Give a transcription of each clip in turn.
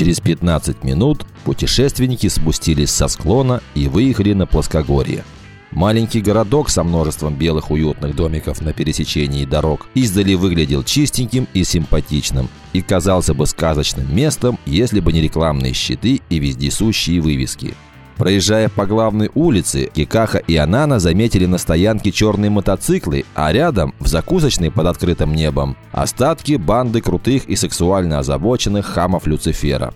Через 15 минут путешественники спустились со склона и выехали на плоскогорье. Маленький городок со множеством белых уютных домиков на пересечении дорог издали выглядел чистеньким и симпатичным и казался бы сказочным местом, если бы не рекламные щиты и вездесущие вывески. Проезжая по главной улице, Кикаха и Анана заметили на стоянке черные мотоциклы, а рядом, в закусочной под открытым небом, остатки банды крутых и сексуально озабоченных хамов Люцифера.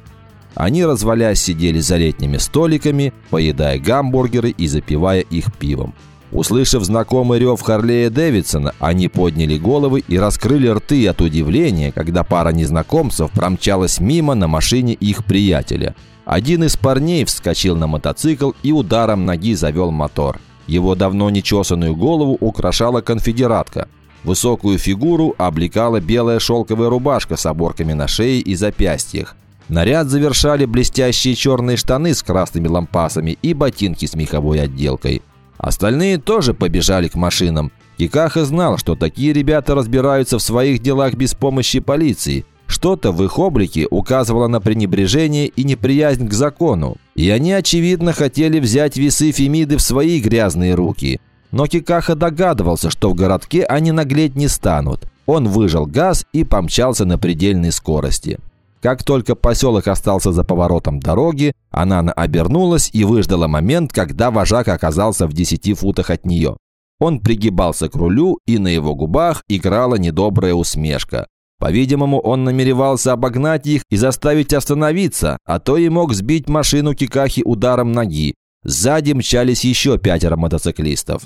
Они, развалясь, сидели за летними столиками, поедая гамбургеры и запивая их пивом. Услышав знакомый рев Харлея Дэвидсона, они подняли головы и раскрыли рты от удивления, когда пара незнакомцев промчалась мимо на машине их приятеля. Один из парней вскочил на мотоцикл и ударом ноги завел мотор. Его давно нечесанную голову украшала конфедератка. Высокую фигуру облекала белая шелковая рубашка с оборками на шее и запястьях. Наряд завершали блестящие черные штаны с красными лампасами и ботинки с меховой отделкой. Остальные тоже побежали к машинам. Кикаха знал, что такие ребята разбираются в своих делах без помощи полиции. Что-то в их облике указывало на пренебрежение и неприязнь к закону. И они, очевидно, хотели взять весы Фемиды в свои грязные руки. Но Кикаха догадывался, что в городке они наглеть не станут. Он выжал газ и помчался на предельной скорости. Как только поселок остался за поворотом дороги, она обернулась и выждала момент, когда вожак оказался в 10 футах от нее. Он пригибался к рулю, и на его губах играла недобрая усмешка. По-видимому, он намеревался обогнать их и заставить остановиться, а то и мог сбить машину Кикахи ударом ноги. Сзади мчались еще пятеро мотоциклистов.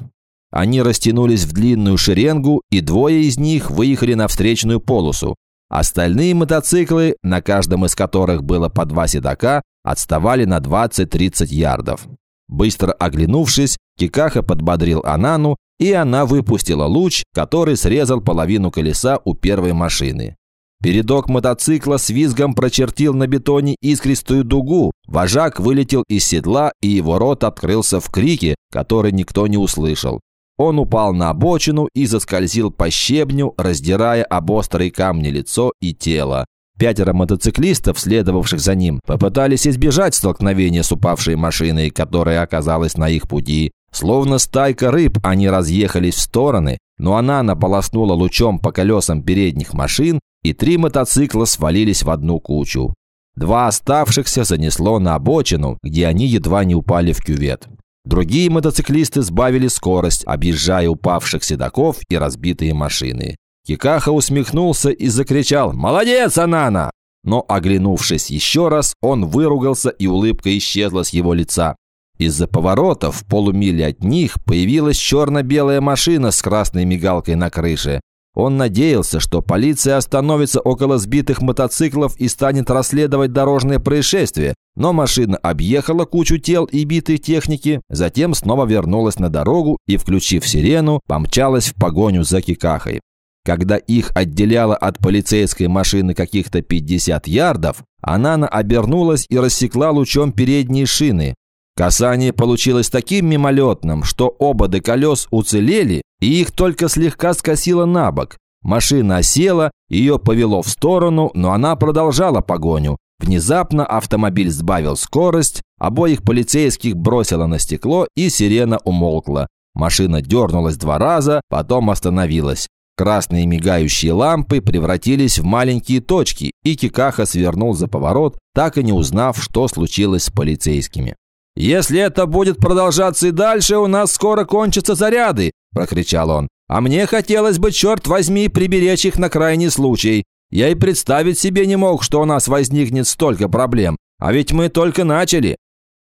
Они растянулись в длинную шеренгу, и двое из них выехали на встречную полосу. Остальные мотоциклы, на каждом из которых было по два седока, отставали на 20-30 ярдов. Быстро оглянувшись, Кикаха подбодрил Анану, и она выпустила луч, который срезал половину колеса у первой машины. Передок мотоцикла с визгом прочертил на бетоне искристую дугу. Вожак вылетел из седла, и его рот открылся в крике, который никто не услышал. Он упал на обочину и заскользил по щебню, раздирая об острые камни лицо и тело. Пятеро мотоциклистов, следовавших за ним, попытались избежать столкновения с упавшей машиной, которая оказалась на их пути. Словно стайка рыб, они разъехались в стороны, но она наполоснула лучом по колесам передних машин, и три мотоцикла свалились в одну кучу. Два оставшихся занесло на обочину, где они едва не упали в кювет. Другие мотоциклисты сбавили скорость, объезжая упавших седаков и разбитые машины. Кикаха усмехнулся и закричал «Молодец, Анана!» Но, оглянувшись еще раз, он выругался, и улыбка исчезла с его лица. Из-за поворотов в полумиле от них появилась черно-белая машина с красной мигалкой на крыше. Он надеялся, что полиция остановится около сбитых мотоциклов и станет расследовать дорожное происшествие, но машина объехала кучу тел и битой техники, затем снова вернулась на дорогу и, включив сирену, помчалась в погоню за Кикахой. Когда их отделяло от полицейской машины каких-то 50 ярдов, Анана обернулась и рассекла лучом передние шины. Касание получилось таким мимолетным, что оба до колес уцелели, и их только слегка скосило на бок. Машина осела, ее повело в сторону, но она продолжала погоню. Внезапно автомобиль сбавил скорость, обоих полицейских бросило на стекло, и сирена умолкла. Машина дернулась два раза, потом остановилась. Красные мигающие лампы превратились в маленькие точки, и Кикаха свернул за поворот, так и не узнав, что случилось с полицейскими. «Если это будет продолжаться и дальше, у нас скоро кончатся заряды!» – прокричал он. «А мне хотелось бы, черт возьми, приберечь их на крайний случай. Я и представить себе не мог, что у нас возникнет столько проблем. А ведь мы только начали».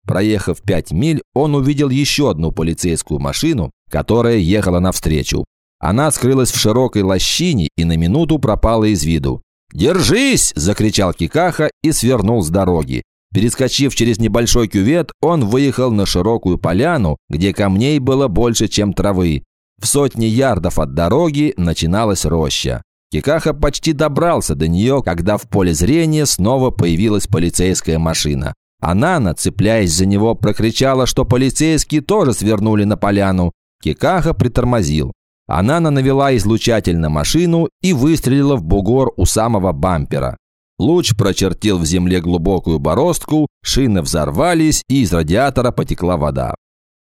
Проехав пять миль, он увидел еще одну полицейскую машину, которая ехала навстречу. Она скрылась в широкой лощине и на минуту пропала из виду. «Держись!» – закричал Кикаха и свернул с дороги. Перескочив через небольшой кювет, он выехал на широкую поляну, где камней было больше, чем травы. В сотне ярдов от дороги начиналась роща. Кикаха почти добрался до нее, когда в поле зрения снова появилась полицейская машина. Анана, цепляясь за него, прокричала, что полицейские тоже свернули на поляну. Кикаха притормозил. Анана навела излучатель на машину и выстрелила в бугор у самого бампера. Луч прочертил в земле глубокую бороздку, шины взорвались, и из радиатора потекла вода.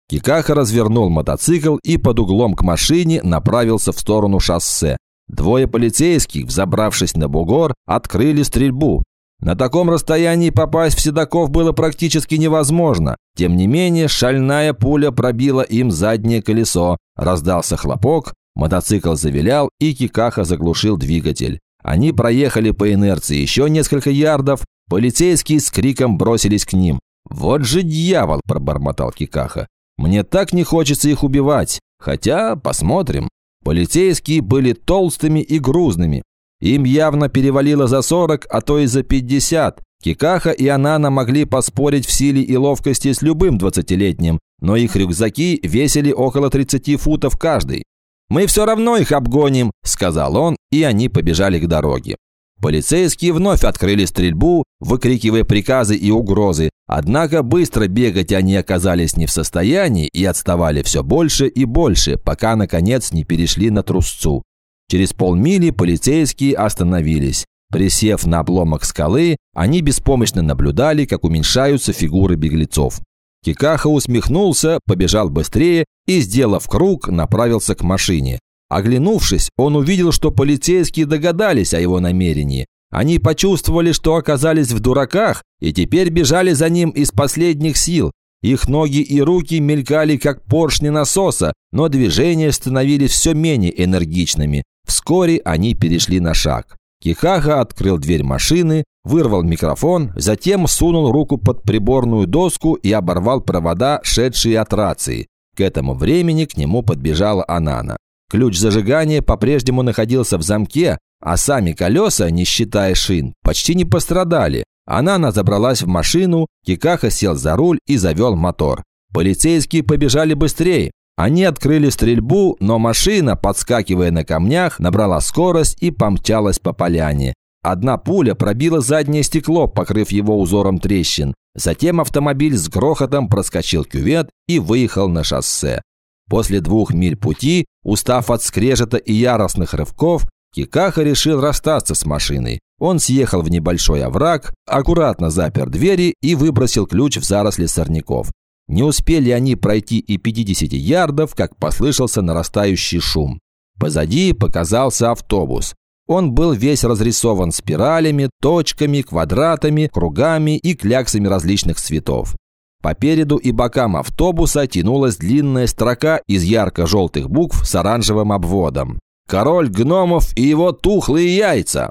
Кикаха развернул мотоцикл и под углом к машине направился в сторону шоссе. Двое полицейских, взобравшись на бугор, открыли стрельбу. На таком расстоянии попасть в седаков было практически невозможно. Тем не менее, шальная пуля пробила им заднее колесо. Раздался хлопок, мотоцикл завилял и Кикаха заглушил двигатель. Они проехали по инерции еще несколько ярдов, полицейские с криком бросились к ним. «Вот же дьявол!» – пробормотал Кикаха. «Мне так не хочется их убивать. Хотя, посмотрим». Полицейские были толстыми и грузными. Им явно перевалило за 40, а то и за 50. Кикаха и Анана могли поспорить в силе и ловкости с любым 20-летним, но их рюкзаки весили около 30 футов каждый. «Мы все равно их обгоним», – сказал он, и они побежали к дороге. Полицейские вновь открыли стрельбу, выкрикивая приказы и угрозы, однако быстро бегать они оказались не в состоянии и отставали все больше и больше, пока, наконец, не перешли на трусцу. Через полмили полицейские остановились. Присев на обломок скалы, они беспомощно наблюдали, как уменьшаются фигуры беглецов. Кикаха усмехнулся, побежал быстрее и, сделав круг, направился к машине. Оглянувшись, он увидел, что полицейские догадались о его намерении. Они почувствовали, что оказались в дураках, и теперь бежали за ним из последних сил. Их ноги и руки мелькали, как поршни насоса, но движения становились все менее энергичными. Вскоре они перешли на шаг. Кихаха открыл дверь машины, вырвал микрофон, затем сунул руку под приборную доску и оборвал провода, шедшие от рации. К этому времени к нему подбежала Анана. Ключ зажигания по-прежнему находился в замке, а сами колеса, не считая шин, почти не пострадали. Анана забралась в машину, Кикаха сел за руль и завел мотор. Полицейские побежали быстрее. Они открыли стрельбу, но машина, подскакивая на камнях, набрала скорость и помчалась по поляне. Одна пуля пробила заднее стекло, покрыв его узором трещин. Затем автомобиль с грохотом проскочил кювет и выехал на шоссе. После двух миль пути, устав от скрежета и яростных рывков, Кикаха решил расстаться с машиной. Он съехал в небольшой овраг, аккуратно запер двери и выбросил ключ в заросли сорняков. Не успели они пройти и 50 ярдов, как послышался нарастающий шум. Позади показался автобус. Он был весь разрисован спиралями, точками, квадратами, кругами и кляксами различных цветов. По переду и бокам автобуса тянулась длинная строка из ярко-желтых букв с оранжевым обводом. «Король гномов и его тухлые яйца!»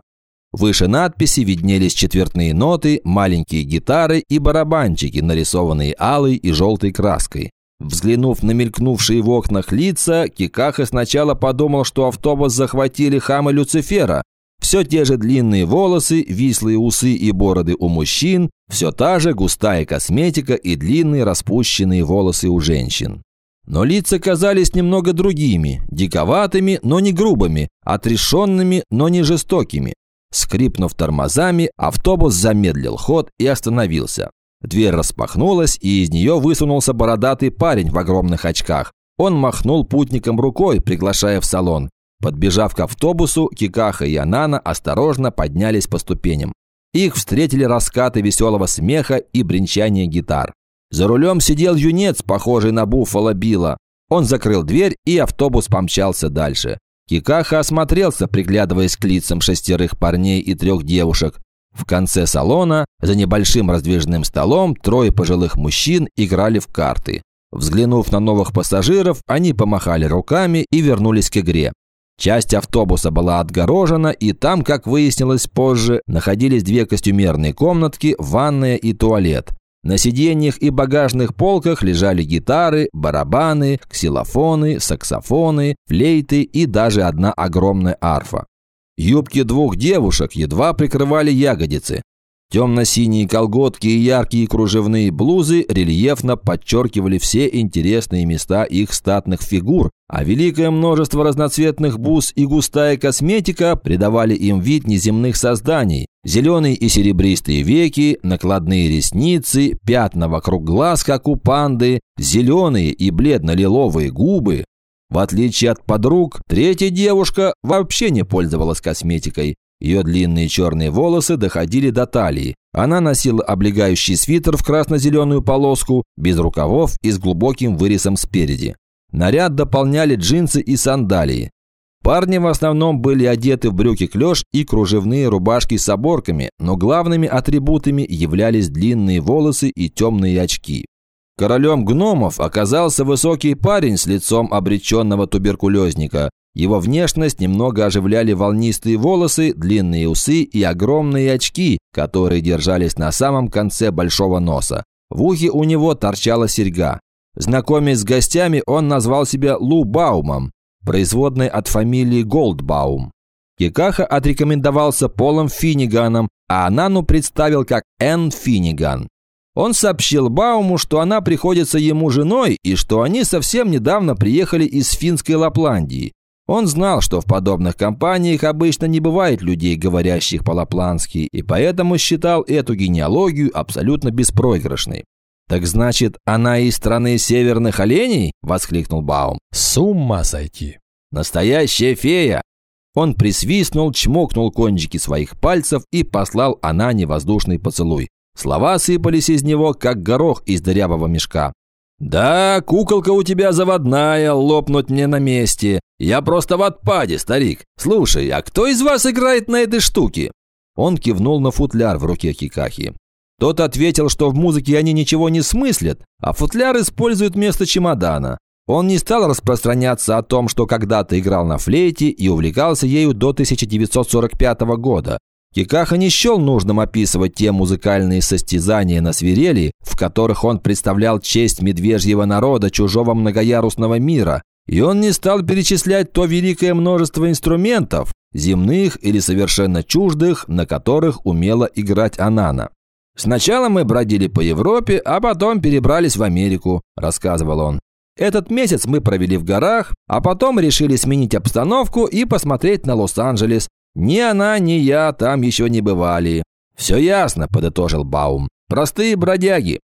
Выше надписи виднелись четвертные ноты, маленькие гитары и барабанчики, нарисованные алой и желтой краской. Взглянув на мелькнувшие в окнах лица, Кикаха сначала подумал, что автобус захватили хамы Люцифера. Все те же длинные волосы, вислые усы и бороды у мужчин, все та же густая косметика и длинные распущенные волосы у женщин. Но лица казались немного другими, диковатыми, но не грубыми, отрешенными, но не жестокими. Скрипнув тормозами, автобус замедлил ход и остановился. Дверь распахнулась, и из нее высунулся бородатый парень в огромных очках. Он махнул путникам рукой, приглашая в салон. Подбежав к автобусу, Кикаха и Анана осторожно поднялись по ступеням. Их встретили раскаты веселого смеха и бренчания гитар. За рулем сидел юнец, похожий на Буффало Билла. Он закрыл дверь, и автобус помчался дальше. Кикаха осмотрелся, приглядываясь к лицам шестерых парней и трех девушек. В конце салона, за небольшим раздвижным столом, трое пожилых мужчин играли в карты. Взглянув на новых пассажиров, они помахали руками и вернулись к игре. Часть автобуса была отгорожена, и там, как выяснилось позже, находились две костюмерные комнатки, ванная и туалет. На сиденьях и багажных полках лежали гитары, барабаны, ксилофоны, саксофоны, флейты и даже одна огромная арфа. Юбки двух девушек едва прикрывали ягодицы. Темно-синие колготки и яркие кружевные блузы рельефно подчеркивали все интересные места их статных фигур, а великое множество разноцветных бус и густая косметика придавали им вид неземных созданий. Зеленые и серебристые веки, накладные ресницы, пятна вокруг глаз, как у панды, зеленые и бледно-лиловые губы. В отличие от подруг, третья девушка вообще не пользовалась косметикой. Ее длинные черные волосы доходили до талии. Она носила облегающий свитер в красно-зеленую полоску, без рукавов и с глубоким вырезом спереди. Наряд дополняли джинсы и сандалии. Парни в основном были одеты в брюки клеш и кружевные рубашки с оборками, но главными атрибутами являлись длинные волосы и темные очки. Королем гномов оказался высокий парень с лицом обреченного туберкулезника. Его внешность немного оживляли волнистые волосы, длинные усы и огромные очки, которые держались на самом конце большого носа. В ухе у него торчала серьга. Знакомясь с гостями, он назвал себя Лу Баумом производной от фамилии Голдбаум. Кикаха отрекомендовался Полом Финниганом, а Анану представил как Энн Финниган. Он сообщил Бауму, что она приходится ему женой и что они совсем недавно приехали из финской Лапландии. Он знал, что в подобных компаниях обычно не бывает людей, говорящих по-лапландски, и поэтому считал эту генеалогию абсолютно беспроигрышной. «Так значит, она из страны северных оленей?» – воскликнул Баум. «С ума сойти!» «Настоящая фея!» Он присвистнул, чмокнул кончики своих пальцев и послал Анане воздушный поцелуй. Слова сыпались из него, как горох из дырявого мешка. «Да, куколка у тебя заводная, лопнуть мне на месте. Я просто в отпаде, старик. Слушай, а кто из вас играет на этой штуке?» Он кивнул на футляр в руке Кикахи. Тот ответил, что в музыке они ничего не смыслят, а футляр используют вместо чемодана. Он не стал распространяться о том, что когда-то играл на флейте и увлекался ею до 1945 года. Кикаха не счел нужным описывать те музыкальные состязания на свирели, в которых он представлял честь медвежьего народа чужого многоярусного мира, и он не стал перечислять то великое множество инструментов, земных или совершенно чуждых, на которых умела играть Анана. «Сначала мы бродили по Европе, а потом перебрались в Америку», – рассказывал он. «Этот месяц мы провели в горах, а потом решили сменить обстановку и посмотреть на Лос-Анджелес. Ни она, ни я там еще не бывали». «Все ясно», – подытожил Баум. «Простые бродяги».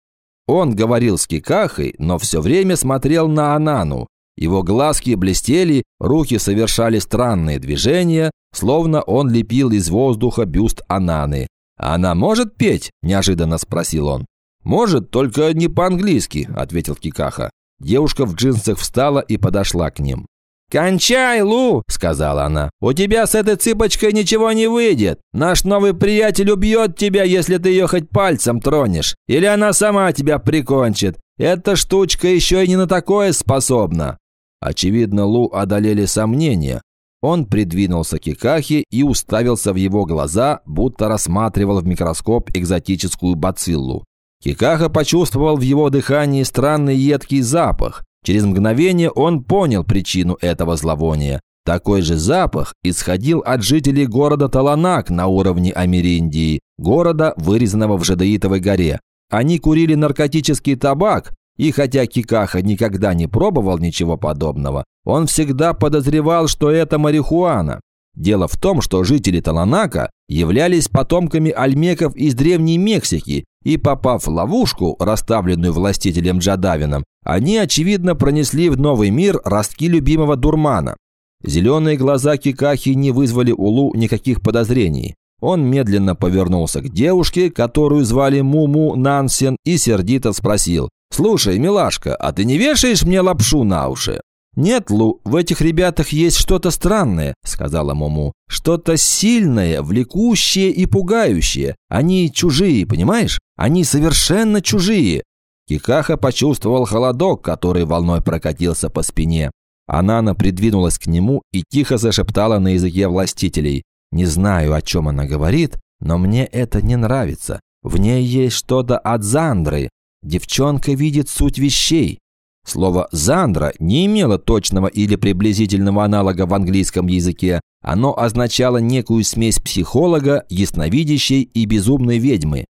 Он говорил с Кикахой, но все время смотрел на Анану. Его глазки блестели, руки совершали странные движения, словно он лепил из воздуха бюст Ананы. «Она может петь?» – неожиданно спросил он. «Может, только не по-английски», – ответил Кикаха. Девушка в джинсах встала и подошла к ним. «Кончай, Лу!» – сказала она. «У тебя с этой цыпочкой ничего не выйдет. Наш новый приятель убьет тебя, если ты ее хоть пальцем тронешь. Или она сама тебя прикончит. Эта штучка еще и не на такое способна». Очевидно, Лу одолели сомнения. Он придвинулся к Икахе и уставился в его глаза, будто рассматривал в микроскоп экзотическую бациллу. Кикаха почувствовал в его дыхании странный едкий запах. Через мгновение он понял причину этого зловония. Такой же запах исходил от жителей города Таланак на уровне Америндии, города, вырезанного в Жадаитовой горе. Они курили наркотический табак, и хотя Кикаха никогда не пробовал ничего подобного, он всегда подозревал, что это марихуана. Дело в том, что жители Таланака являлись потомками альмеков из Древней Мексики, и попав в ловушку, расставленную властителем Джадавином, они, очевидно, пронесли в новый мир ростки любимого дурмана. Зеленые глаза Кикахи не вызвали у Лу никаких подозрений. Он медленно повернулся к девушке, которую звали Муму Нансен, и сердито спросил. «Слушай, милашка, а ты не вешаешь мне лапшу на уши?» «Нет, Лу, в этих ребятах есть что-то странное», – сказала Муму. «Что-то сильное, влекущее и пугающее. Они чужие, понимаешь? Они совершенно чужие». Кикаха почувствовал холодок, который волной прокатился по спине. Анана придвинулась к нему и тихо зашептала на языке властителей. «Не знаю, о чем она говорит, но мне это не нравится. В ней есть что-то от Зандры. Девчонка видит суть вещей. Слово «зандра» не имело точного или приблизительного аналога в английском языке. Оно означало некую смесь психолога, ясновидящей и безумной ведьмы.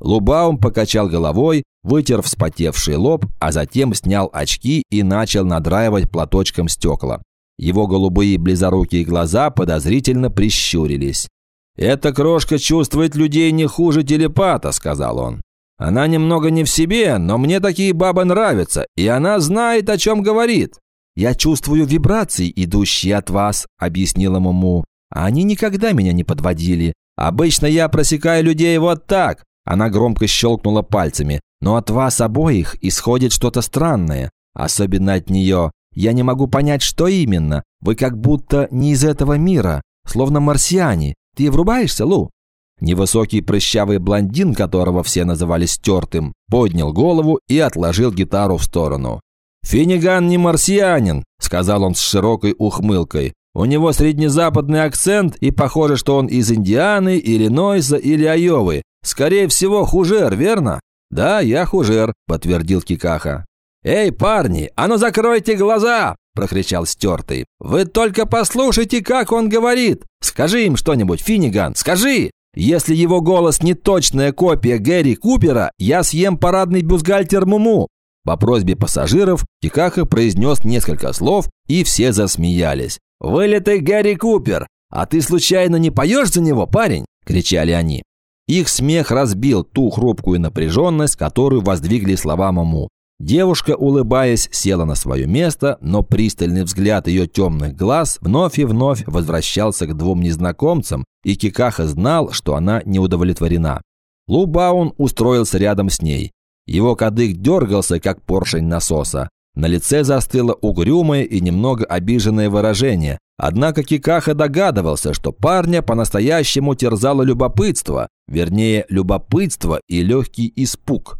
Лубаум покачал головой, вытер вспотевший лоб, а затем снял очки и начал надраивать платочком стекла. Его голубые близорукие глаза подозрительно прищурились. «Эта крошка чувствует людей не хуже телепата», — сказал он. Она немного не в себе, но мне такие бабы нравятся, и она знает, о чем говорит. Я чувствую вибрации, идущие от вас, объяснила Муму. Они никогда меня не подводили. Обычно я просекаю людей вот так. Она громко щелкнула пальцами. Но от вас обоих исходит что-то странное. Особенно от нее. Я не могу понять, что именно. Вы как будто не из этого мира. Словно марсиане. Ты врубаешься, Лу?» Невысокий прыщавый блондин, которого все называли стертым, поднял голову и отложил гитару в сторону. «Финниган не марсианин», – сказал он с широкой ухмылкой. «У него среднезападный акцент, и похоже, что он из Индианы, Иллинойса или Айовы. Скорее всего, хужер, верно?» «Да, я хужер», – подтвердил Кикаха. «Эй, парни, а ну закройте глаза!» – прокричал стертый. «Вы только послушайте, как он говорит! Скажи им что-нибудь, Финниган, скажи!» Если его голос не точная копия Гэри Купера, я съем парадный бюстгальтер Муму. По просьбе пассажиров Кикаха произнес несколько слов, и все засмеялись. «Вылитый Гэри Купер! А ты случайно не поешь за него, парень?» – кричали они. Их смех разбил ту хрупкую напряженность, которую воздвигли слова Муму. Девушка, улыбаясь, села на свое место, но пристальный взгляд ее темных глаз вновь и вновь возвращался к двум незнакомцам, и Кикаха знал, что она не удовлетворена. Лу Баун устроился рядом с ней. Его кадык дергался, как поршень насоса. На лице застыло угрюмое и немного обиженное выражение. Однако Кикаха догадывался, что парня по-настоящему терзало любопытство, вернее, любопытство и легкий испуг.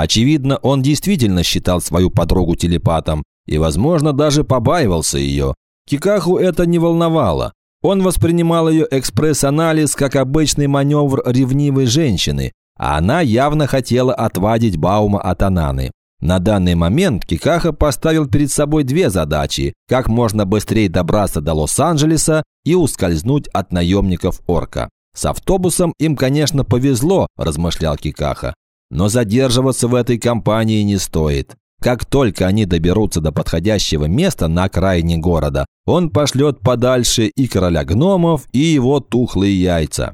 Очевидно, он действительно считал свою подругу телепатом и, возможно, даже побаивался ее. Кикаху это не волновало. Он воспринимал ее экспресс-анализ как обычный маневр ревнивой женщины, а она явно хотела отвадить Баума от Ананы. На данный момент Кикаха поставил перед собой две задачи – как можно быстрее добраться до Лос-Анджелеса и ускользнуть от наемников Орка. С автобусом им, конечно, повезло, размышлял Кикаха. Но задерживаться в этой компании не стоит. Как только они доберутся до подходящего места на окраине города, он пошлет подальше и короля гномов, и его тухлые яйца.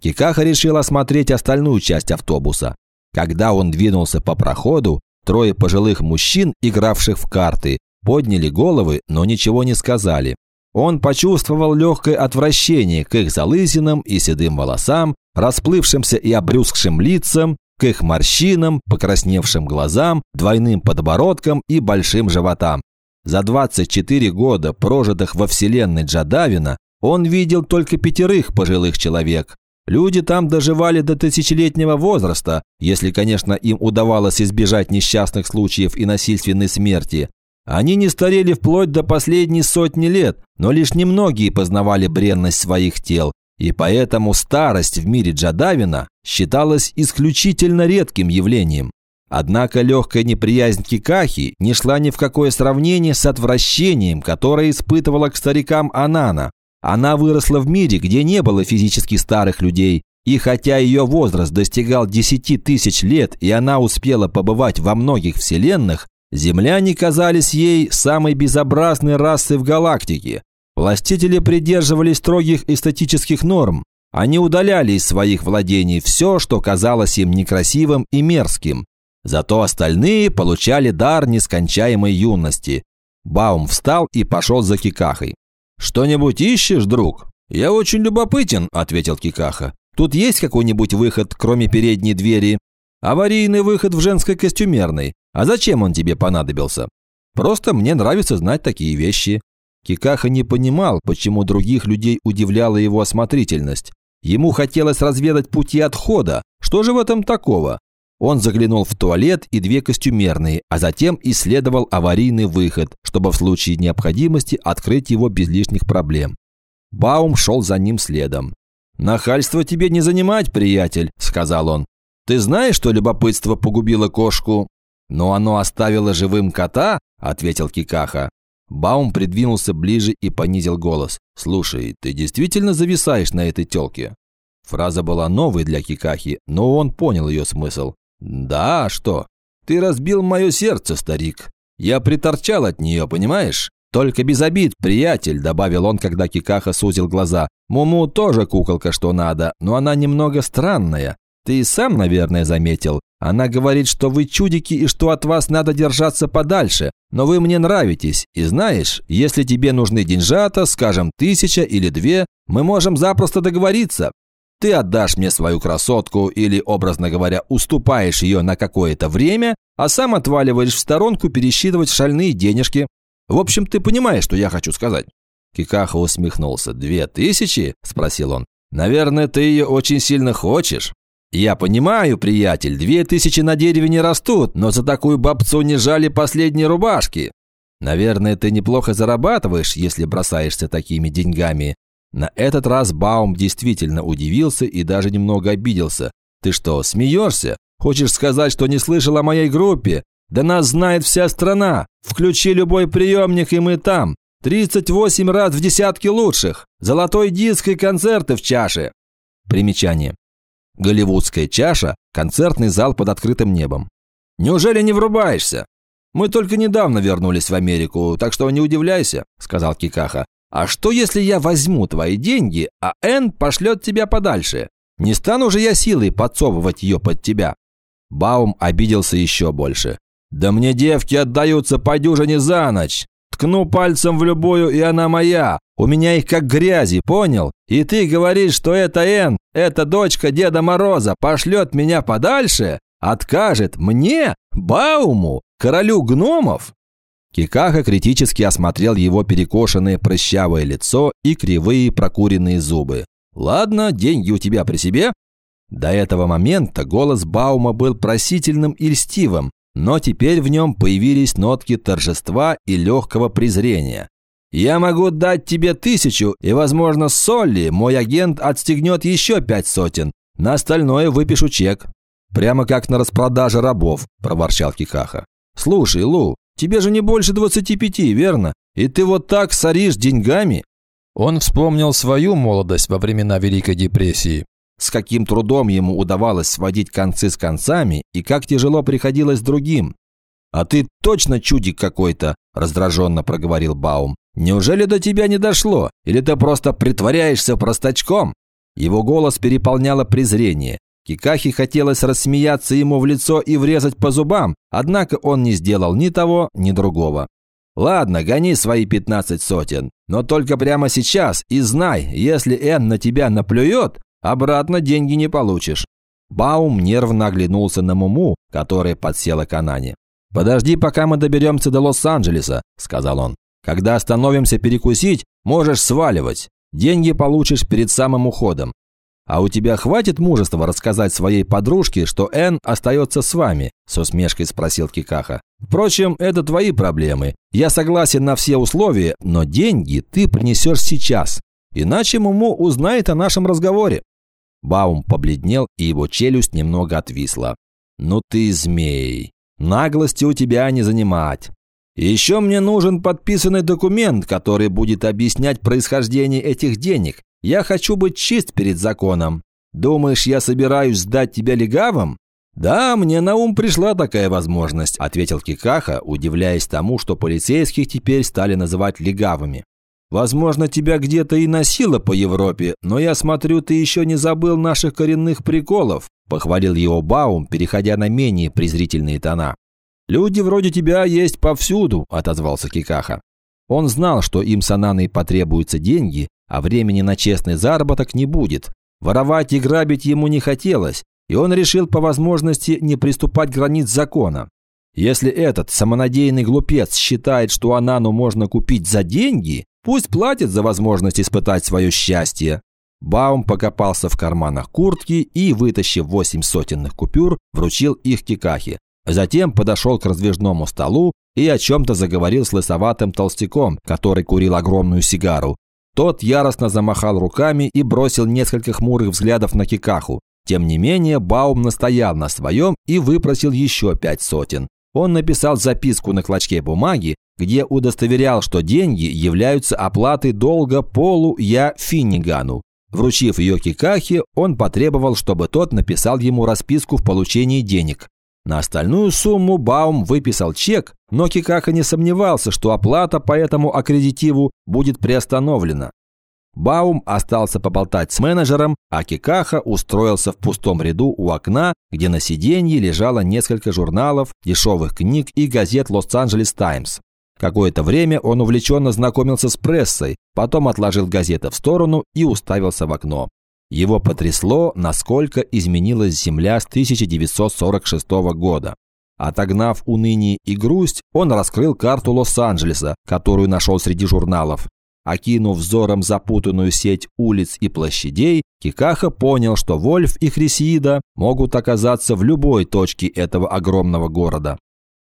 Кикаха решил осмотреть остальную часть автобуса. Когда он двинулся по проходу, трое пожилых мужчин, игравших в карты, подняли головы, но ничего не сказали. Он почувствовал легкое отвращение к их залысинам и седым волосам, расплывшимся и обрюзгшим лицам, к их морщинам, покрасневшим глазам, двойным подбородкам и большим животам. За 24 года, прожитых во вселенной Джадавина, он видел только пятерых пожилых человек. Люди там доживали до тысячелетнего возраста, если, конечно, им удавалось избежать несчастных случаев и насильственной смерти. Они не старели вплоть до последней сотни лет, но лишь немногие познавали бренность своих тел, и поэтому старость в мире Джадавина считалась исключительно редким явлением. Однако легкая неприязнь Кикахи не шла ни в какое сравнение с отвращением, которое испытывала к старикам Анана. Она выросла в мире, где не было физически старых людей, и хотя ее возраст достигал 10 тысяч лет, и она успела побывать во многих вселенных, земляне казались ей самой безобразной расой в галактике. Властители придерживались строгих эстетических норм. Они удаляли из своих владений все, что казалось им некрасивым и мерзким. Зато остальные получали дар нескончаемой юности. Баум встал и пошел за Кикахой. «Что-нибудь ищешь, друг?» «Я очень любопытен», – ответил Кикаха. «Тут есть какой-нибудь выход, кроме передней двери?» «Аварийный выход в женской костюмерной. А зачем он тебе понадобился?» «Просто мне нравится знать такие вещи. Кикаха не понимал, почему других людей удивляла его осмотрительность. Ему хотелось разведать пути отхода. Что же в этом такого? Он заглянул в туалет и две костюмерные, а затем исследовал аварийный выход, чтобы в случае необходимости открыть его без лишних проблем. Баум шел за ним следом. «Нахальство тебе не занимать, приятель», – сказал он. «Ты знаешь, что любопытство погубило кошку?» «Но оно оставило живым кота», – ответил Кикаха. Баум придвинулся ближе и понизил голос. «Слушай, ты действительно зависаешь на этой тёлке?» Фраза была новой для Кикахи, но он понял ее смысл. «Да, что? Ты разбил мое сердце, старик. Я приторчал от нее, понимаешь? Только без обид, приятель», – добавил он, когда Кикаха сузил глаза. «Муму тоже куколка, что надо, но она немного странная. Ты сам, наверное, заметил. Она говорит, что вы чудики и что от вас надо держаться подальше, но вы мне нравитесь. И знаешь, если тебе нужны деньжата, скажем, тысяча или две, мы можем запросто договориться. Ты отдашь мне свою красотку или, образно говоря, уступаешь ее на какое-то время, а сам отваливаешь в сторонку пересчитывать шальные денежки. В общем, ты понимаешь, что я хочу сказать». Кикаха усмехнулся. «Две тысячи?» – спросил он. «Наверное, ты ее очень сильно хочешь». «Я понимаю, приятель, две тысячи на дереве не растут, но за такую бабцу не жали последние рубашки. Наверное, ты неплохо зарабатываешь, если бросаешься такими деньгами». На этот раз Баум действительно удивился и даже немного обиделся. «Ты что, смеешься? Хочешь сказать, что не слышал о моей группе? Да нас знает вся страна. Включи любой приемник, и мы там. 38 раз в десятки лучших. Золотой диск и концерты в чаше». Примечание. Голливудская чаша – концертный зал под открытым небом. «Неужели не врубаешься?» «Мы только недавно вернулись в Америку, так что не удивляйся», – сказал Кикаха. «А что, если я возьму твои деньги, а Энн пошлет тебя подальше? Не стану же я силой подсовывать ее под тебя». Баум обиделся еще больше. «Да мне девки отдаются по дюжине за ночь. Ткну пальцем в любую, и она моя. У меня их как грязи, понял? И ты говоришь, что это Эн, эта дочка Деда Мороза, пошлет меня подальше? Откажет мне, Бауму, королю гномов?» Кикаха критически осмотрел его перекошенное прыщавое лицо и кривые прокуренные зубы. «Ладно, деньги у тебя при себе?» До этого момента голос Баума был просительным и льстивым, но теперь в нем появились нотки торжества и легкого презрения. «Я могу дать тебе тысячу, и, возможно, Солли, мой агент, отстегнет еще пять сотен. На остальное выпишу чек». «Прямо как на распродаже рабов», – проворчал Кикаха. «Слушай, Лу, тебе же не больше двадцати пяти, верно? И ты вот так соришь деньгами?» Он вспомнил свою молодость во времена Великой депрессии. С каким трудом ему удавалось сводить концы с концами и как тяжело приходилось другим. «А ты точно чудик какой-то», – раздраженно проговорил Баум. «Неужели до тебя не дошло? Или ты просто притворяешься простачком?» Его голос переполняло презрение. Кикахи хотелось рассмеяться ему в лицо и врезать по зубам, однако он не сделал ни того, ни другого. «Ладно, гони свои пятнадцать сотен, но только прямо сейчас и знай, если Эн на тебя наплюет, обратно деньги не получишь». Баум нервно оглянулся на Муму, которая подсела к Анане. «Подожди, пока мы доберемся до Лос-Анджелеса», – сказал он. «Когда остановимся перекусить, можешь сваливать. Деньги получишь перед самым уходом. А у тебя хватит мужества рассказать своей подружке, что Энн остается с вами?» – с усмешкой спросил Кикаха. «Впрочем, это твои проблемы. Я согласен на все условия, но деньги ты принесешь сейчас. Иначе Муму узнает о нашем разговоре». Баум побледнел, и его челюсть немного отвисла. «Ну ты змей! Наглости у тебя не занимать. Еще мне нужен подписанный документ, который будет объяснять происхождение этих денег. Я хочу быть чист перед законом. Думаешь, я собираюсь сдать тебя легавым?» «Да, мне на ум пришла такая возможность», – ответил Кикаха, удивляясь тому, что полицейских теперь стали называть легавыми. Возможно, тебя где-то и носило по Европе, но я смотрю, ты еще не забыл наших коренных приколов», – похвалил его Баум, переходя на менее презрительные тона. «Люди вроде тебя есть повсюду», – отозвался Кикаха. Он знал, что им с Ананой потребуются деньги, а времени на честный заработок не будет. Воровать и грабить ему не хотелось, и он решил по возможности не приступать к границ закона. Если этот самонадеянный глупец считает, что Анану можно купить за деньги, Пусть платит за возможность испытать свое счастье. Баум покопался в карманах куртки и, вытащив восемь сотенных купюр, вручил их Кикахе. Затем подошел к раздвижному столу и о чем-то заговорил с лысоватым толстяком, который курил огромную сигару. Тот яростно замахал руками и бросил несколько хмурых взглядов на Кикаху. Тем не менее, Баум настоял на своем и выпросил еще пять сотен. Он написал записку на клочке бумаги, где удостоверял, что деньги являются оплатой долга Полу Я Финнигану. Вручив ее Кикахе, он потребовал, чтобы тот написал ему расписку в получении денег. На остальную сумму Баум выписал чек, но Кикаха не сомневался, что оплата по этому аккредитиву будет приостановлена. Баум остался поболтать с менеджером, а Кикаха устроился в пустом ряду у окна, где на сиденье лежало несколько журналов, дешевых книг и газет «Лос-Анджелес Таймс». Какое-то время он увлеченно знакомился с прессой, потом отложил газеты в сторону и уставился в окно. Его потрясло, насколько изменилась Земля с 1946 года. Отогнав уныние и грусть, он раскрыл карту Лос-Анджелеса, которую нашел среди журналов. Окинув взором запутанную сеть улиц и площадей, Кикаха понял, что Вольф и Хрисида могут оказаться в любой точке этого огромного города.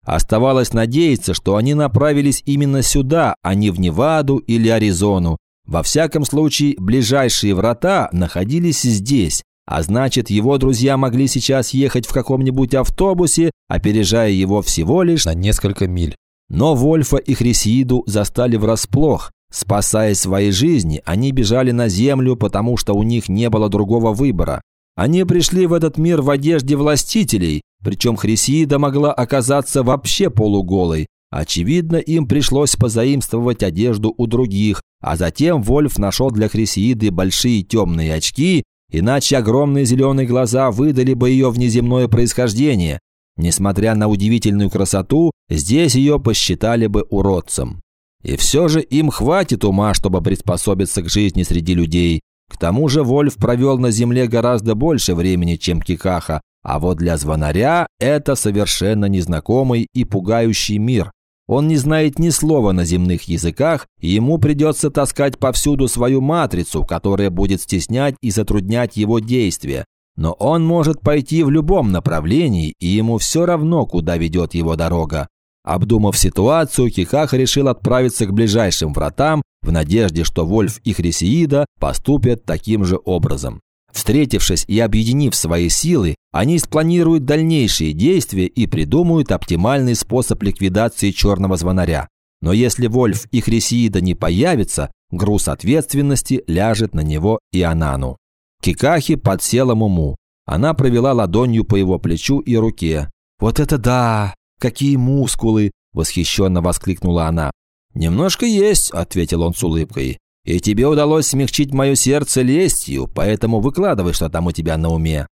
Оставалось надеяться, что они направились именно сюда, а не в Неваду или Аризону. Во всяком случае, ближайшие врата находились здесь, а значит, его друзья могли сейчас ехать в каком-нибудь автобусе, опережая его всего лишь на несколько миль. Но Вольфа и Хрисиду застали врасплох, Спасая свои жизни, они бежали на землю, потому что у них не было другого выбора. Они пришли в этот мир в одежде властителей, причем Хрисида могла оказаться вообще полуголой. Очевидно, им пришлось позаимствовать одежду у других, а затем Вольф нашел для Хрисиды большие темные очки, иначе огромные зеленые глаза выдали бы ее внеземное происхождение. Несмотря на удивительную красоту, здесь ее посчитали бы уродцем. И все же им хватит ума, чтобы приспособиться к жизни среди людей. К тому же Вольф провел на земле гораздо больше времени, чем Кикаха, а вот для звонаря это совершенно незнакомый и пугающий мир. Он не знает ни слова на земных языках, и ему придется таскать повсюду свою матрицу, которая будет стеснять и затруднять его действия. Но он может пойти в любом направлении, и ему все равно, куда ведет его дорога. Обдумав ситуацию, Кикаха решил отправиться к ближайшим вратам в надежде, что Вольф и Хрисеида поступят таким же образом. Встретившись и объединив свои силы, они спланируют дальнейшие действия и придумают оптимальный способ ликвидации черного звонаря. Но если Вольф и Хрисеида не появятся, груз ответственности ляжет на него и Анану. Кикахи подсела Муму. Она провела ладонью по его плечу и руке. «Вот это да! Какие мускулы!» – восхищенно воскликнула она. «Немножко есть», – ответил он с улыбкой. «И тебе удалось смягчить мое сердце лестью, поэтому выкладывай, что там у тебя на уме».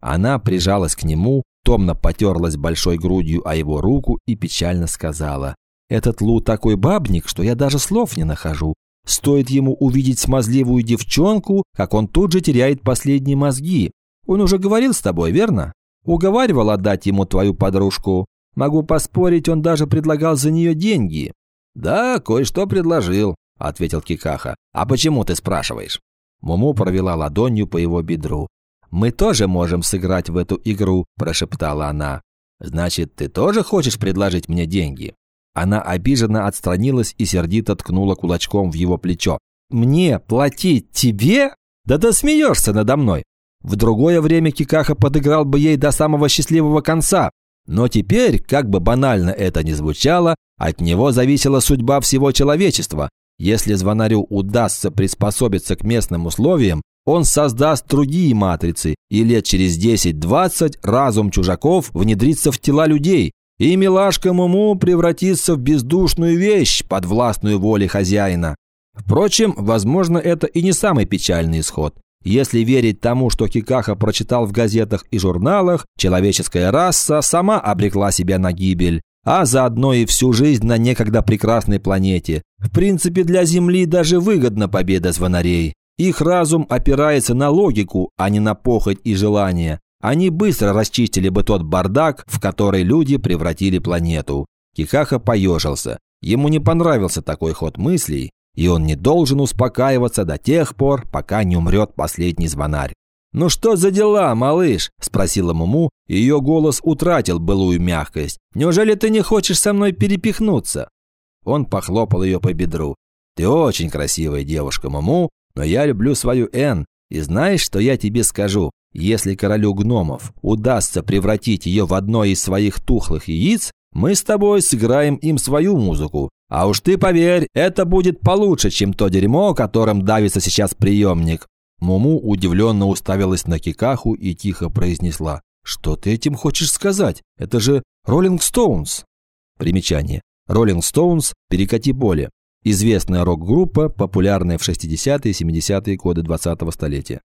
Она прижалась к нему, томно потерлась большой грудью о его руку и печально сказала. «Этот Лу такой бабник, что я даже слов не нахожу. Стоит ему увидеть смазливую девчонку, как он тут же теряет последние мозги. Он уже говорил с тобой, верно? Уговаривал отдать ему твою подружку. Могу поспорить, он даже предлагал за нее деньги». «Да, кое-что предложил», – ответил Кикаха. «А почему ты спрашиваешь?» Муму провела ладонью по его бедру. «Мы тоже можем сыграть в эту игру», – прошептала она. «Значит, ты тоже хочешь предложить мне деньги?» Она обиженно отстранилась и сердито ткнула кулачком в его плечо. «Мне платить тебе? Да ты смеешься надо мной!» В другое время Кикаха подыграл бы ей до самого счастливого конца, но теперь, как бы банально это ни звучало, от него зависела судьба всего человечества. Если звонарю удастся приспособиться к местным условиям, он создаст другие матрицы, и лет через 10-20 разум чужаков внедрится в тела людей, и милашка Муму превратится в бездушную вещь под властную воле хозяина. Впрочем, возможно, это и не самый печальный исход. Если верить тому, что Кикаха прочитал в газетах и журналах, человеческая раса сама обрекла себя на гибель, а заодно и всю жизнь на некогда прекрасной планете. В принципе, для Земли даже выгодна победа звонарей. Их разум опирается на логику, а не на похоть и желание. Они быстро расчистили бы тот бардак, в который люди превратили планету. Кикаха поежился. Ему не понравился такой ход мыслей, и он не должен успокаиваться до тех пор, пока не умрет последний звонарь. «Ну что за дела, малыш?» – спросила Муму, и ее голос утратил былую мягкость. «Неужели ты не хочешь со мной перепихнуться?» Он похлопал ее по бедру. «Ты очень красивая девушка, Муму, но я люблю свою Эн, и знаешь, что я тебе скажу? Если королю гномов удастся превратить ее в одно из своих тухлых яиц, мы с тобой сыграем им свою музыку, а уж ты поверь, это будет получше, чем то дерьмо, которым давится сейчас приемник». Муму удивленно уставилась на Кикаху и тихо произнесла. «Что ты этим хочешь сказать? Это же Роллинг Стоунс!» Примечание. Роллинг Стоунс «Перекати поле». Известная рок-группа, популярная в 60-е и 70-е годы 20-го столетия.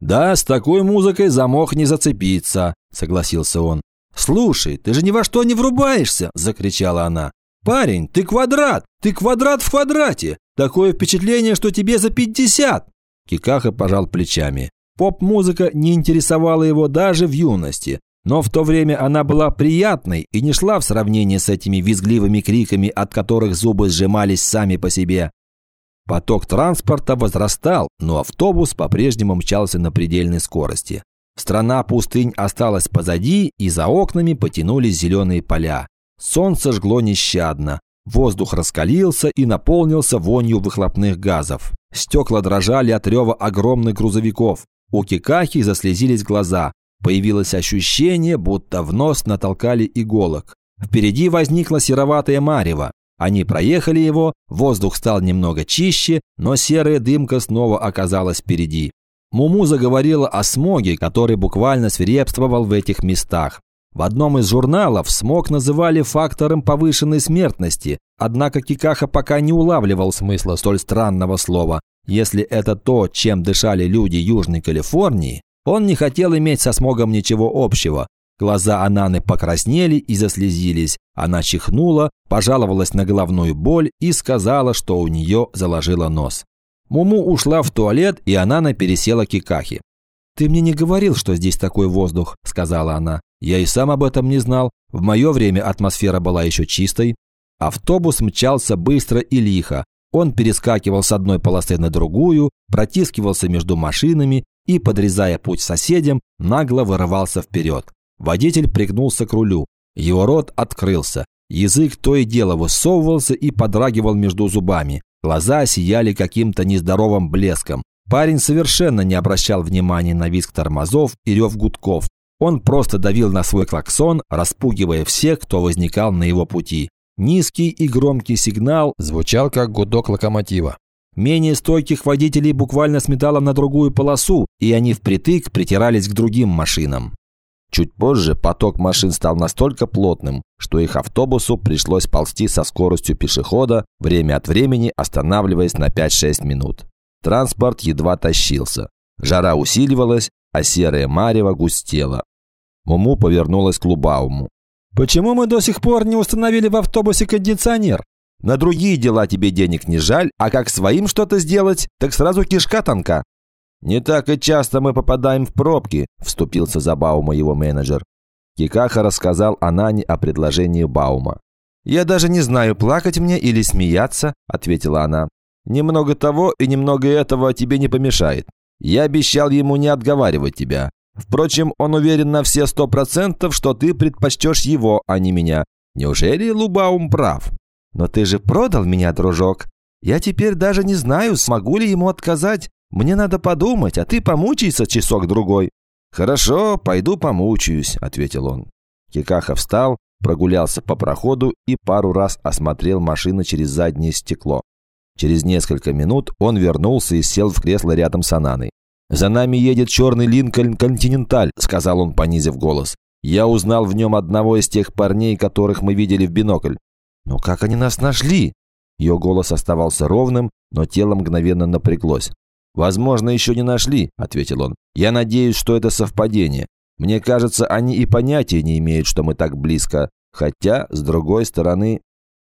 «Да, с такой музыкой замок не зацепиться», – согласился он. «Слушай, ты же ни во что не врубаешься!» – закричала она. «Парень, ты квадрат! Ты квадрат в квадрате! Такое впечатление, что тебе за пятьдесят!» Кикаха пожал плечами. Поп-музыка не интересовала его даже в юности, но в то время она была приятной и не шла в сравнении с этими визгливыми криками, от которых зубы сжимались сами по себе. Поток транспорта возрастал, но автобус по-прежнему мчался на предельной скорости. Страна пустынь осталась позади, и за окнами потянулись зеленые поля. Солнце жгло нещадно. Воздух раскалился и наполнился вонью выхлопных газов. Стекла дрожали от рева огромных грузовиков. У Кикахи заслезились глаза. Появилось ощущение, будто в нос натолкали иголок. Впереди возникла сероватая марево. Они проехали его, воздух стал немного чище, но серая дымка снова оказалась впереди. Муму заговорила о смоге, который буквально свирепствовал в этих местах. В одном из журналов смог называли фактором повышенной смертности, однако Кикаха пока не улавливал смысла столь странного слова. Если это то, чем дышали люди Южной Калифорнии, он не хотел иметь со смогом ничего общего. Глаза Ананы покраснели и заслезились. Она чихнула, пожаловалась на головную боль и сказала, что у нее заложило нос. Муму ушла в туалет, и Анана пересела к Кикахе. «Ты мне не говорил, что здесь такой воздух», – сказала она. «Я и сам об этом не знал. В мое время атмосфера была еще чистой». Автобус мчался быстро и лихо. Он перескакивал с одной полосы на другую, протискивался между машинами и, подрезая путь соседям, нагло вырывался вперед. Водитель пригнулся к рулю. Его рот открылся. Язык то и дело высовывался и подрагивал между зубами. Глаза сияли каким-то нездоровым блеском. Парень совершенно не обращал внимания на визг тормозов и рев гудков. Он просто давил на свой клаксон, распугивая всех, кто возникал на его пути. Низкий и громкий сигнал звучал как гудок локомотива. Менее стойких водителей буквально сметало на другую полосу, и они впритык притирались к другим машинам. Чуть позже поток машин стал настолько плотным, что их автобусу пришлось ползти со скоростью пешехода, время от времени останавливаясь на 5-6 минут. Транспорт едва тащился. Жара усиливалась, а серое марево густело. Муму повернулась к Лубауму. «Почему мы до сих пор не установили в автобусе кондиционер? На другие дела тебе денег не жаль, а как своим что-то сделать, так сразу кишка тонка». «Не так и часто мы попадаем в пробки», – вступился за Баума его менеджер. Кикаха рассказал Анане о предложении Баума. «Я даже не знаю, плакать мне или смеяться», – ответила она. «Немного того и немного этого тебе не помешает. Я обещал ему не отговаривать тебя. Впрочем, он уверен на все сто процентов, что ты предпочтешь его, а не меня. Неужели Лубаум прав?» «Но ты же продал меня, дружок. Я теперь даже не знаю, смогу ли ему отказать. Мне надо подумать, а ты помучайся часок-другой». «Хорошо, пойду помучаюсь», – ответил он. Кикаха встал, прогулялся по проходу и пару раз осмотрел машину через заднее стекло. Через несколько минут он вернулся и сел в кресло рядом с Ананой. «За нами едет черный Линкольн Континенталь», – сказал он, понизив голос. «Я узнал в нем одного из тех парней, которых мы видели в бинокль. «Но как они нас нашли?» Ее голос оставался ровным, но тело мгновенно напряглось. «Возможно, еще не нашли», – ответил он. «Я надеюсь, что это совпадение. Мне кажется, они и понятия не имеют, что мы так близко. Хотя, с другой стороны,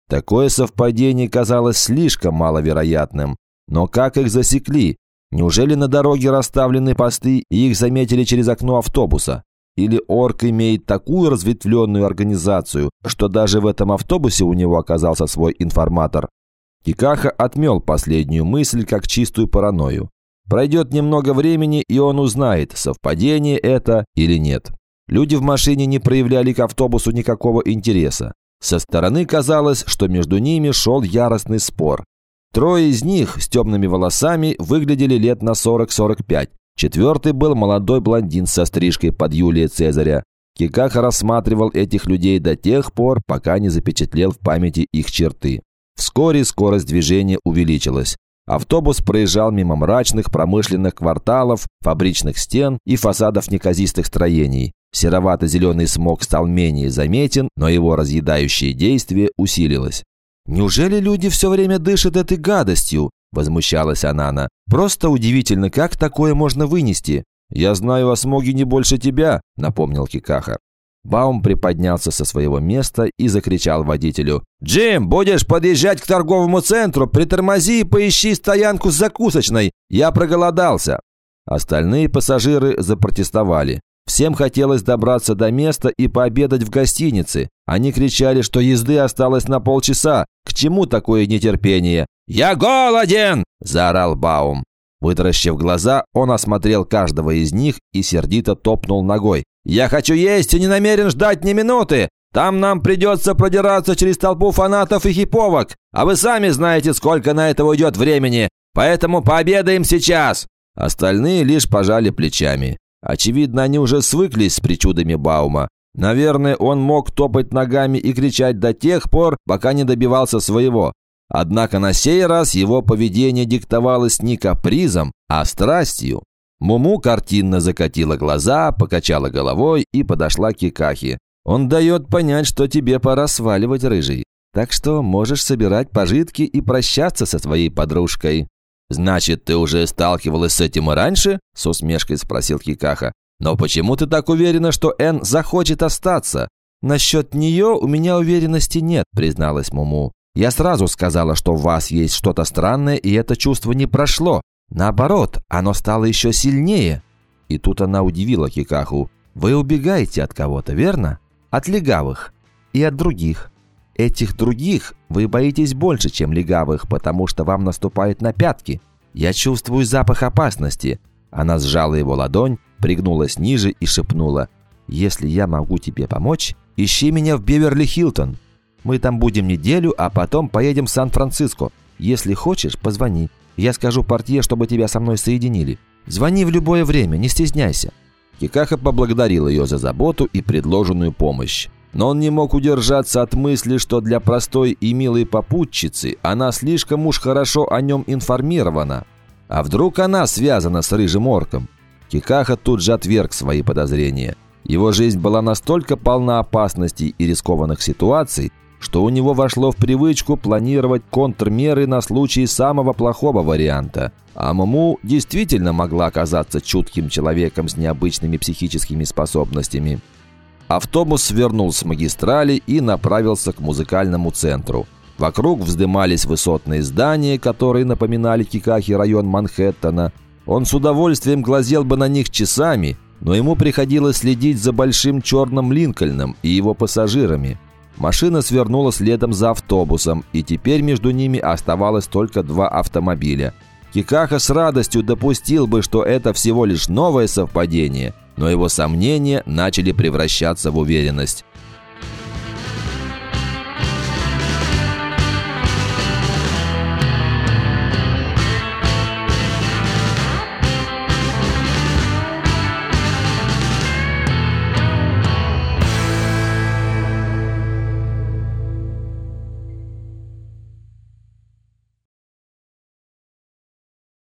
такое совпадение казалось слишком маловероятным. Но как их засекли? Неужели на дороге расставлены посты и их заметили через окно автобуса? Или Орк имеет такую разветвленную организацию, что даже в этом автобусе у него оказался свой информатор? Кикаха отмел последнюю мысль как чистую паранойю. Пройдет немного времени, и он узнает, совпадение это или нет. Люди в машине не проявляли к автобусу никакого интереса. Со стороны казалось, что между ними шел яростный спор. Трое из них с темными волосами выглядели лет на 40-45. Четвертый был молодой блондин со стрижкой под Юлия Цезаря. Кикаха рассматривал этих людей до тех пор, пока не запечатлел в памяти их черты. Вскоре скорость движения увеличилась. Автобус проезжал мимо мрачных промышленных кварталов, фабричных стен и фасадов неказистых строений. Серовато-зеленый смог стал менее заметен, но его разъедающее действие усилилось. Неужели люди все время дышат этой гадостью?» – возмущалась Анана. «Просто удивительно, как такое можно вынести?» «Я знаю о смоге не больше тебя», – напомнил Кикаха. Баум приподнялся со своего места и закричал водителю. «Джим, будешь подъезжать к торговому центру, притормози и поищи стоянку с закусочной. Я проголодался». Остальные пассажиры запротестовали. Всем хотелось добраться до места и пообедать в гостинице. Они кричали, что езды осталось на полчаса. К чему такое нетерпение? «Я голоден!» – заорал Баум. Вытаращив глаза, он осмотрел каждого из них и сердито топнул ногой. «Я хочу есть и не намерен ждать ни минуты! Там нам придется продираться через толпу фанатов и хиповок, а вы сами знаете, сколько на это уйдет времени, поэтому пообедаем сейчас!» Остальные лишь пожали плечами. Очевидно, они уже свыклись с причудами Баума. Наверное, он мог топать ногами и кричать до тех пор, пока не добивался своего. Однако на сей раз его поведение диктовалось не капризом, а страстью. Муму картинно закатила глаза, покачала головой и подошла к Кикахе. «Он дает понять, что тебе пора сваливать, рыжий. Так что можешь собирать пожитки и прощаться со своей подружкой». «Значит, ты уже сталкивалась с этим и раньше?» – с усмешкой спросил Кикаха. «Но почему ты так уверена, что Эн захочет остаться?» «Насчет нее у меня уверенности нет», – призналась Муму. «Я сразу сказала, что в вас есть что-то странное, и это чувство не прошло. Наоборот, оно стало еще сильнее». И тут она удивила Кикаху. «Вы убегаете от кого-то, верно? От легавых. И от других. Этих других вы боитесь больше, чем легавых, потому что вам наступает на пятки. Я чувствую запах опасности». Она сжала его ладонь, пригнулась ниже и шепнула. «Если я могу тебе помочь, ищи меня в Беверли-Хилтон. Мы там будем неделю, а потом поедем в Сан-Франциско. Если хочешь, позвони. Я скажу портье, чтобы тебя со мной соединили. Звони в любое время, не стесняйся». Кикаха поблагодарил ее за заботу и предложенную помощь. Но он не мог удержаться от мысли, что для простой и милой попутчицы она слишком уж хорошо о нем информирована. А вдруг она связана с рыжим орком? Кикаха тут же отверг свои подозрения. Его жизнь была настолько полна опасностей и рискованных ситуаций, что у него вошло в привычку планировать контрмеры на случай самого плохого варианта. А Муму действительно могла оказаться чутким человеком с необычными психическими способностями. Автобус свернул с магистрали и направился к музыкальному центру. Вокруг вздымались высотные здания, которые напоминали Кикахи район Манхэттена. Он с удовольствием глазел бы на них часами, но ему приходилось следить за большим черным Линкольном и его пассажирами. Машина свернула следом за автобусом, и теперь между ними оставалось только два автомобиля. Кикаха с радостью допустил бы, что это всего лишь новое совпадение – но его сомнения начали превращаться в уверенность.